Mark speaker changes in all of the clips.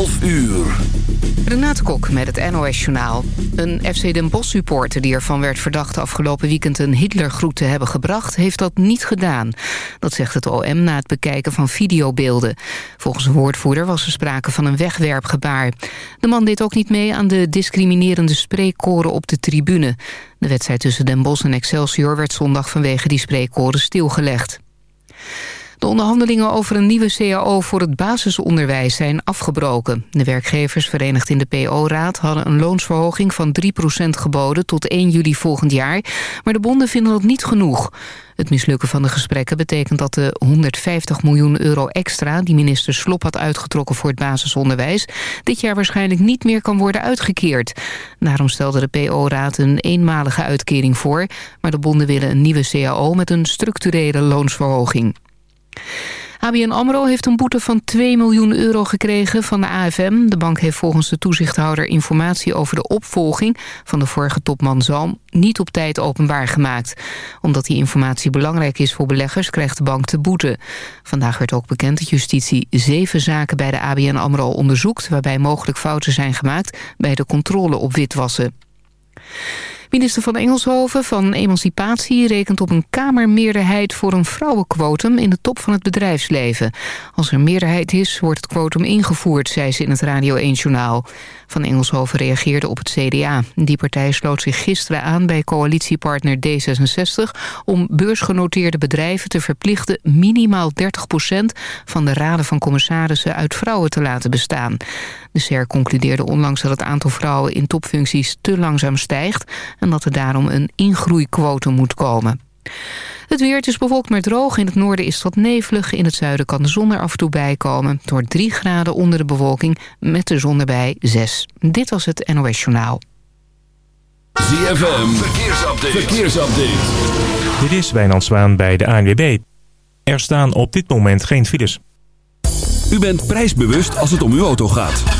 Speaker 1: 12 uur.
Speaker 2: Renate Kok met het NOS Journaal. Een FC Den Bosch supporter die ervan werd verdacht afgelopen weekend een Hitlergroet te hebben gebracht, heeft dat niet gedaan. Dat zegt het OM na het bekijken van videobeelden. Volgens een woordvoerder was er sprake van een wegwerpgebaar. De man deed ook niet mee aan de discriminerende spreekkoren op de tribune. De wedstrijd tussen Den Bosch en Excelsior werd zondag vanwege die spreekkoren stilgelegd. De onderhandelingen over een nieuwe CAO voor het basisonderwijs zijn afgebroken. De werkgevers verenigd in de PO-raad hadden een loonsverhoging van 3% geboden tot 1 juli volgend jaar. Maar de bonden vinden dat niet genoeg. Het mislukken van de gesprekken betekent dat de 150 miljoen euro extra... die minister Slop had uitgetrokken voor het basisonderwijs... dit jaar waarschijnlijk niet meer kan worden uitgekeerd. Daarom stelde de PO-raad een eenmalige uitkering voor... maar de bonden willen een nieuwe CAO met een structurele loonsverhoging. ABN AMRO heeft een boete van 2 miljoen euro gekregen van de AFM. De bank heeft volgens de toezichthouder informatie over de opvolging... van de vorige topman Zalm niet op tijd openbaar gemaakt. Omdat die informatie belangrijk is voor beleggers... krijgt de bank de boete. Vandaag werd ook bekend dat justitie zeven zaken bij de ABN AMRO onderzoekt... waarbij mogelijk fouten zijn gemaakt bij de controle op witwassen. Minister van Engelshoven van Emancipatie rekent op een kamermeerderheid voor een vrouwenquotum in de top van het bedrijfsleven. Als er meerderheid is, wordt het quotum ingevoerd, zei ze in het Radio 1-journaal. Van Engelshoven reageerde op het CDA. Die partij sloot zich gisteren aan bij coalitiepartner D66... om beursgenoteerde bedrijven te verplichten minimaal 30% van de raden van commissarissen uit vrouwen te laten bestaan. De SER concludeerde onlangs dat het aantal vrouwen in topfuncties te langzaam stijgt... en dat er daarom een ingroeiquotum moet komen. Het weer, het is bewolkt maar droog. In het noorden is het wat nevelig. In het zuiden kan de zon er af en toe bij komen. Door 3 graden onder de bewolking met de zon erbij 6. Dit was het NOS Journaal.
Speaker 1: ZFM, verkeersupdate. verkeersupdate.
Speaker 3: Dit is Wijnand Zwaan bij de ANWB. Er staan op dit moment geen files.
Speaker 1: U bent prijsbewust als het om uw auto gaat.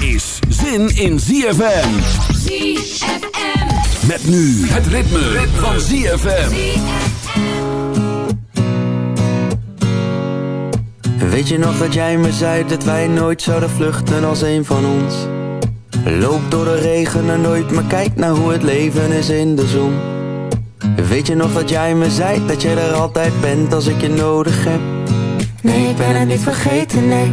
Speaker 1: is zin in ZFM.
Speaker 4: ZFM.
Speaker 1: Met nu het ritme, van ZFM.
Speaker 5: Weet je nog dat jij me zei dat wij nooit zouden vluchten als een van ons? Loop door de regen en nooit, maar kijk naar hoe het leven is in de zon. Weet je nog dat jij me zei dat je er altijd bent als ik je nodig heb? Nee, ik ben het niet vergeten, nee.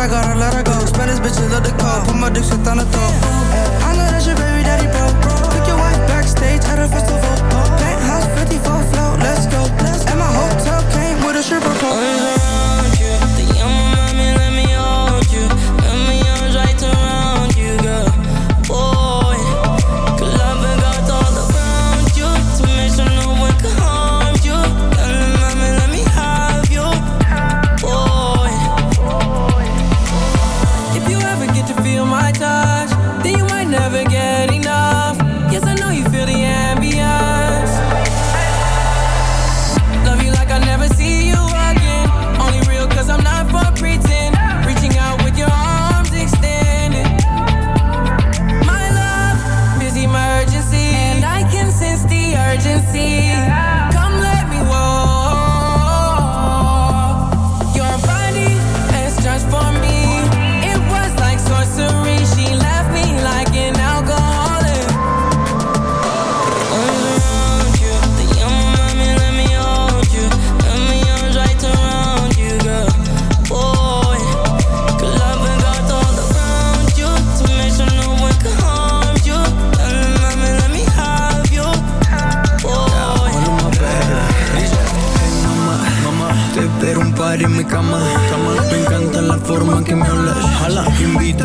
Speaker 6: I gotta let her go. Spanish bitch, love the call. Put my dick shit on the
Speaker 7: top.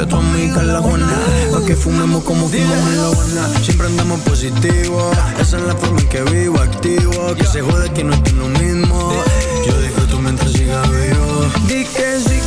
Speaker 7: que a la buena. Pa' que fumemos como fumamos en la buena. Siempre andamos positivo. Esa es la forma en que vivo, activo. Que se jode que no estoy lo mismo. Yo disfruto mientras siga vivo. Di que sí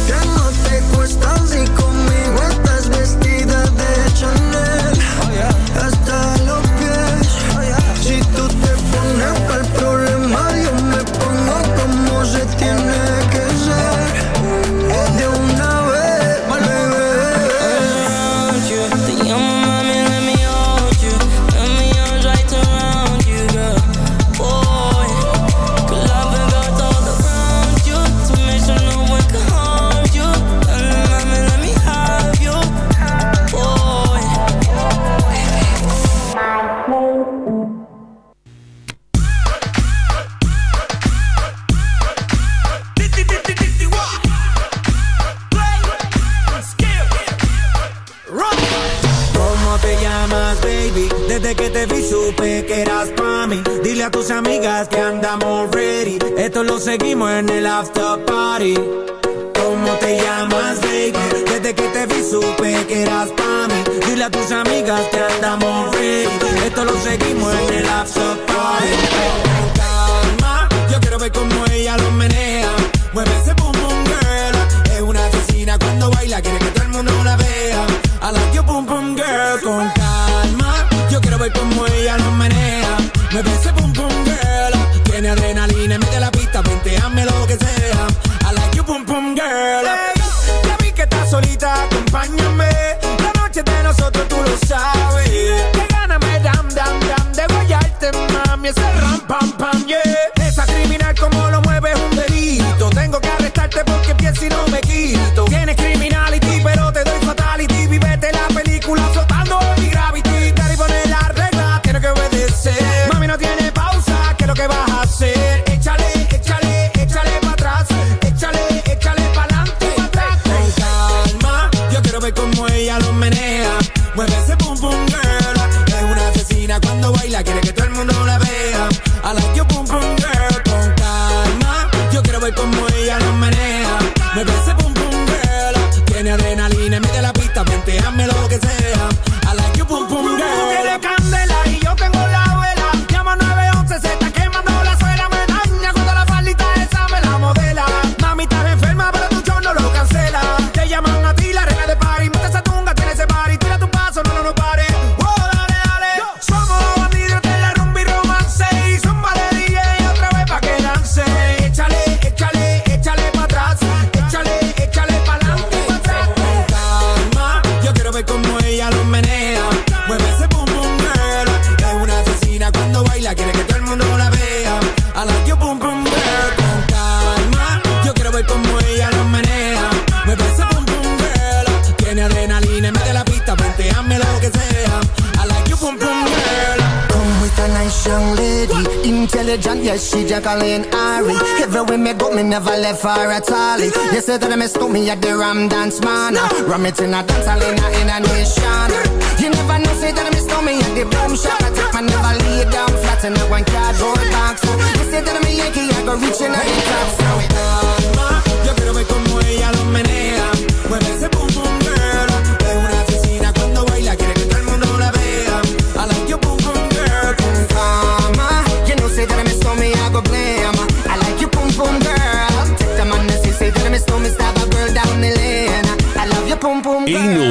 Speaker 7: Me
Speaker 8: at the Ram Dance man. No. Ram it in a dance in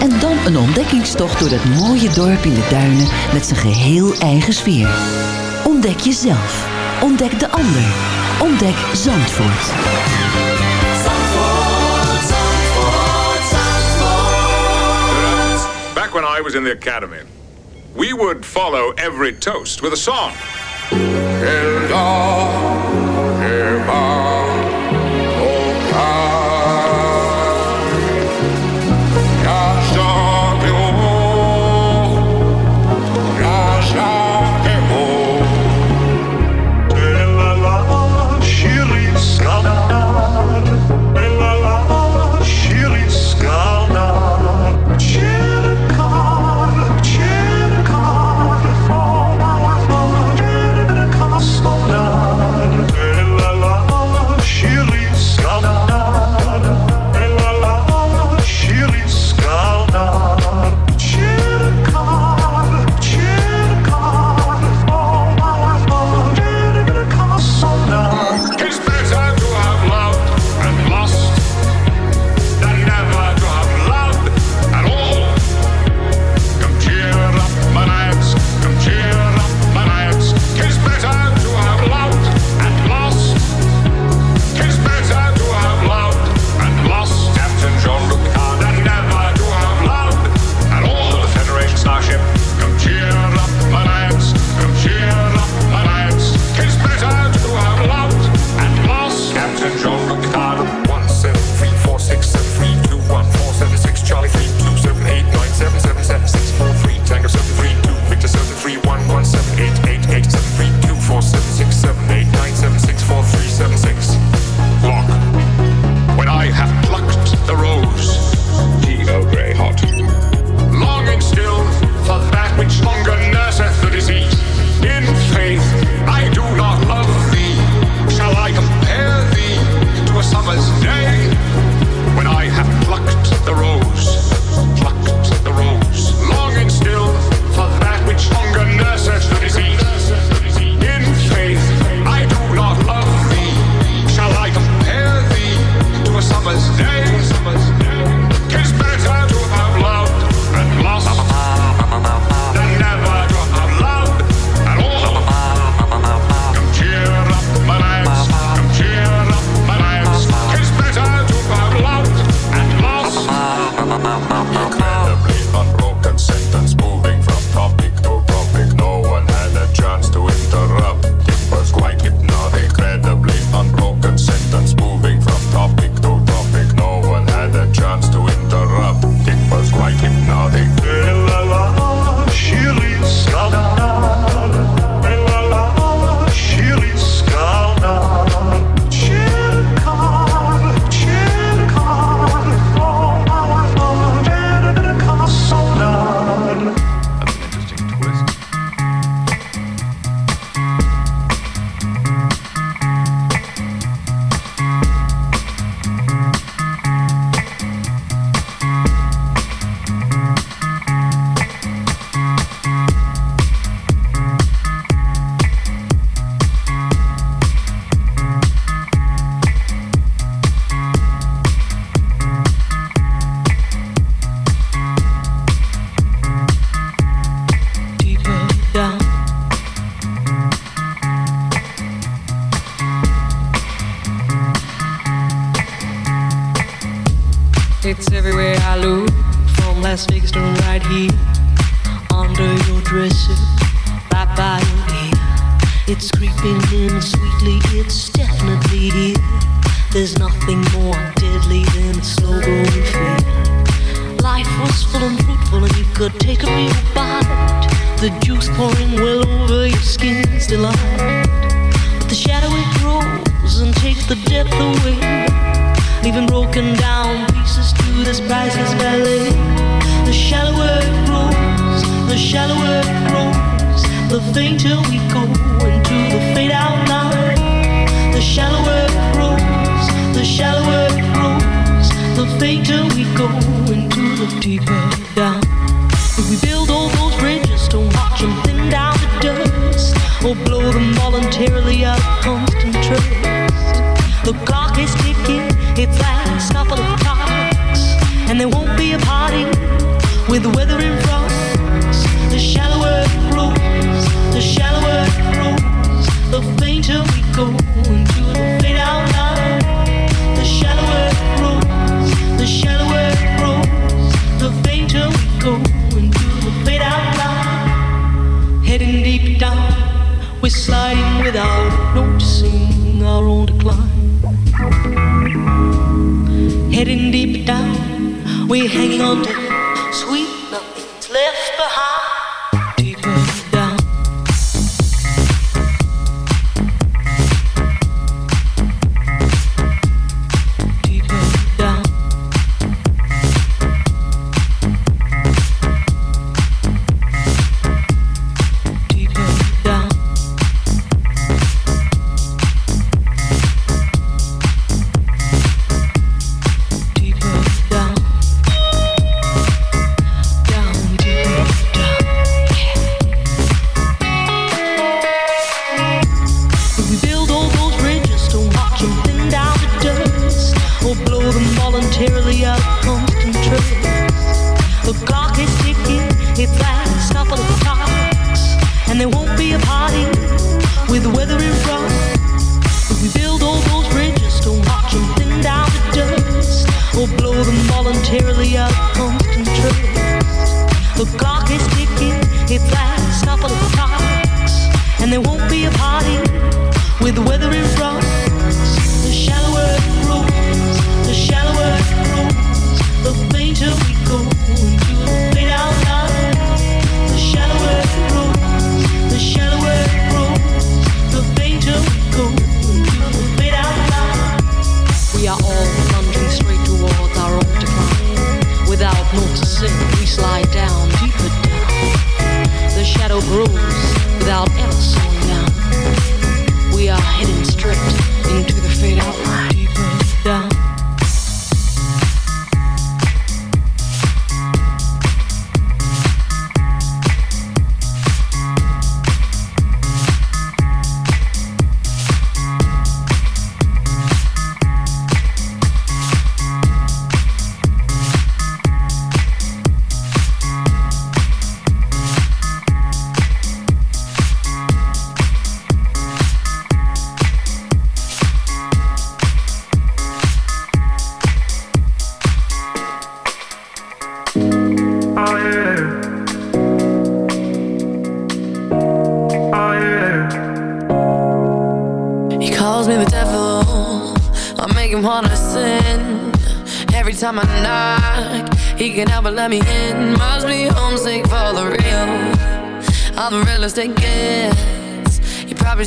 Speaker 9: En dan een ontdekkingstocht door dat mooie dorp in de duinen met zijn geheel eigen sfeer. Ontdek jezelf. Ontdek de ander. Ontdek Zandvoort.
Speaker 10: Zandvoort, Zandvoort, Zandvoort.
Speaker 11: Back when I was in the academy, we would follow every toast with a song.
Speaker 10: Hilda,
Speaker 12: Hilda.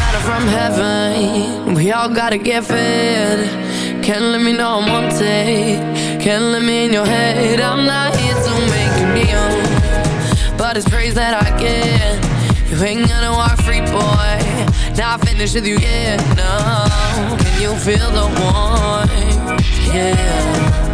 Speaker 7: matter from heaven. We all gotta get fed Can't let me know I'm on take Can't let me in your head. I'm not here to make you kneel But it's praise that I get. You ain't gonna walk free, boy. Now I finish with you yeah. no. Can you feel the warmth? Yeah.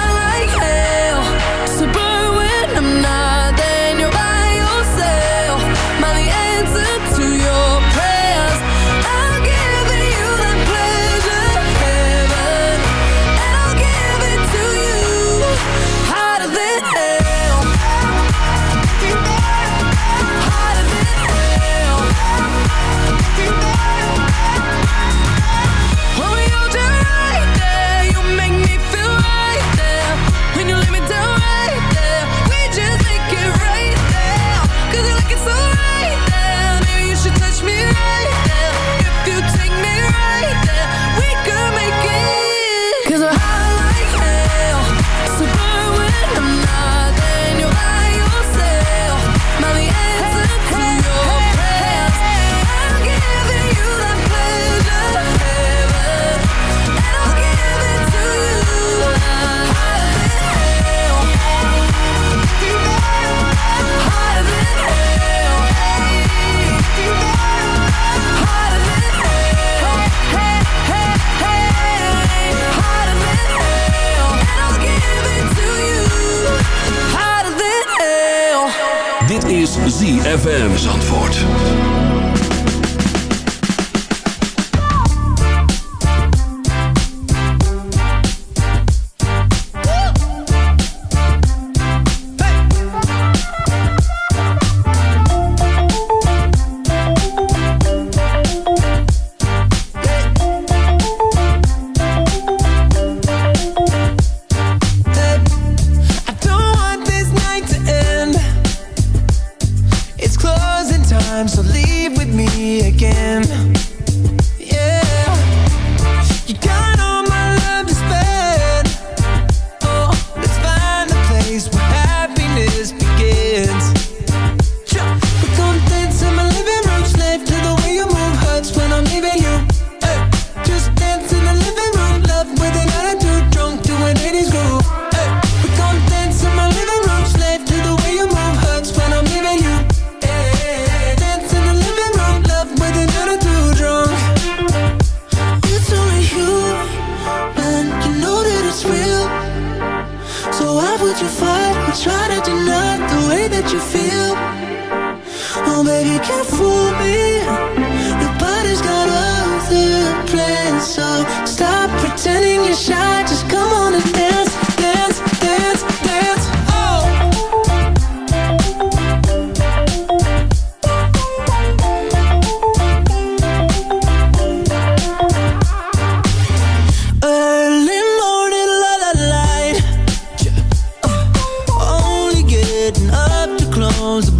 Speaker 13: ZFM Zandvoort.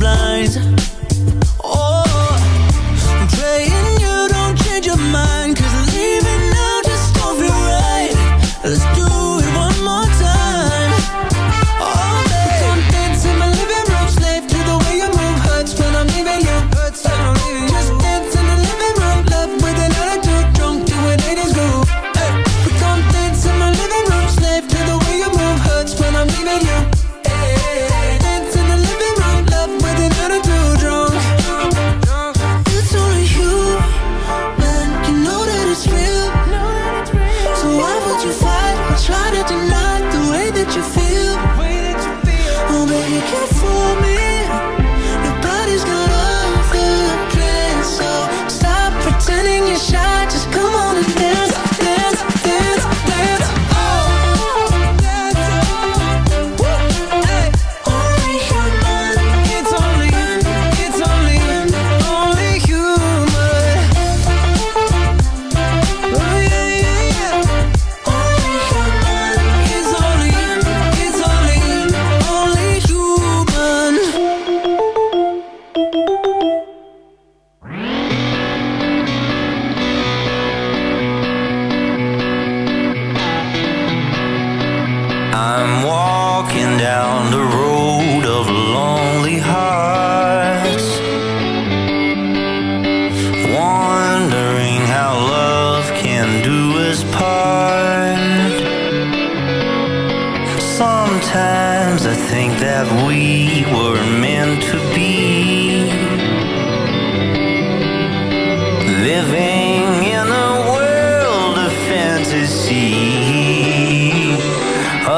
Speaker 14: blinds.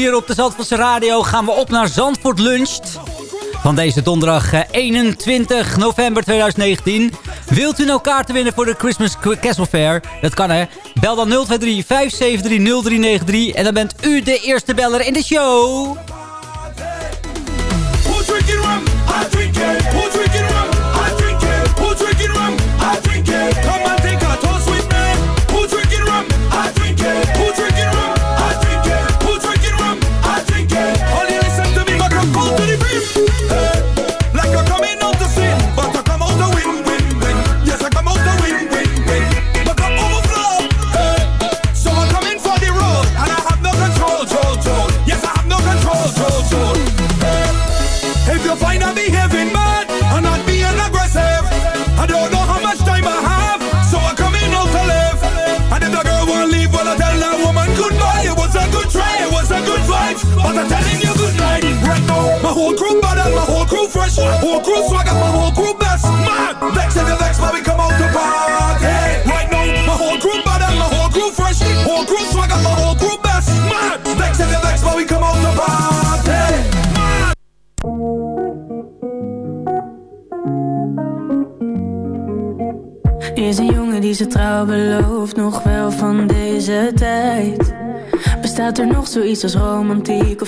Speaker 15: hier op de Zandvoortse Radio gaan we op naar Zandvoort Luncht. Van deze donderdag eh, 21 november 2019. Wilt u nou kaarten winnen voor de Christmas Castle Fair? Dat kan hè. Bel dan 023 573 0393 en dan bent u de eerste beller in de show.